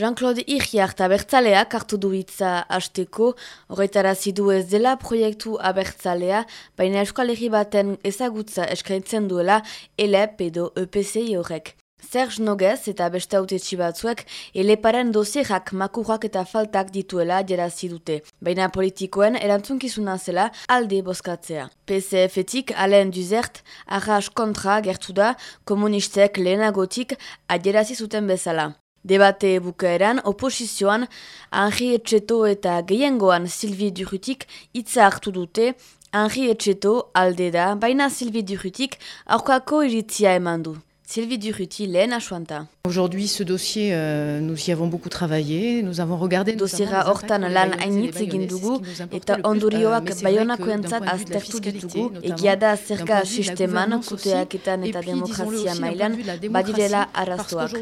Jean-Claude Iriart abertzaleak hartu du hitza hasteko, horretara zidu ez dela proiektu abertzalea, baina Euskal Herri baten ezagutza eskaintzen duela ELEP edo EPCI horrek. Serge Nogez eta beste autetxi batzuek eleparen dosierak makurrak eta faltak dituela jerazi dute, baina politikoen erantzunkizuna zela alde boskatzea. PCF-etik Alain Duzert arras kontra gertu da komunistek lehenagotik adjerazi zuten bezala. Debate bukaeran, oposizioan, Henri Etxeto eta gehiengoan Silvi Durutik hitza hartu dute, Henri Etxeto alde da, baina Silvi Durutik aurkako iritzia eman du. Sylvie Duruti, Lena Chouanta. Aujourd'hui, ce dossier, euh, nous y avons beaucoup travaillé, nous avons regardé... Dosiera hortan lan hainitz egin dugu eta ondorioak baionakoentzat aztertu ditugu, egia da zerka sisteman, kuteaketan eta demokrazia mailan, badirela arazoak.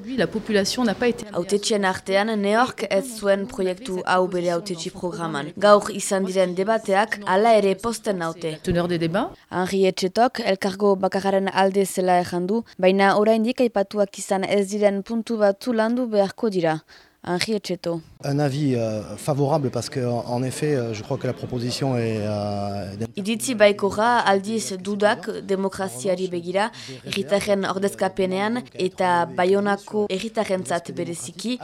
Autetxien artean, Neork ez zuen proiektu hau bere autetxi programan. Gaur izan diren debateak, ala ere posten naute. Teneur de débat. Henri Etxetok, elkargo bakararen alde zela errandu, baina oraindik aipatuak izan ez diren puntu batzu landu beharko dira. Henri Etxeto. Un avis euh, favorable parce que en effet, euh, je crois que la proposition est euh, Iditzi baikora aldiz dudak demokraziari begira, erritaren ordezkapenean eta Bayonako erritarentzat bereziki.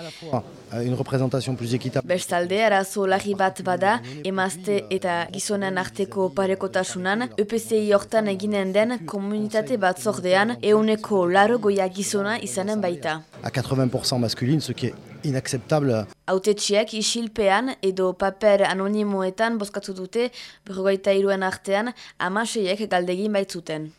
Une représentation plus équitable. Bestalde, arazo larri bat bada, emazte eta gizonen arteko parekotasunan, EPCI hortan eginen den komunitate bat zordean, euneko laro goia gizona izanen baita. À 80% masculine, ce qui est inacceptable. Autetxiek isilpean edo paper anonimoetan bozkatu dute berrogeita iruen artean amaseiek galdegin baitzuten.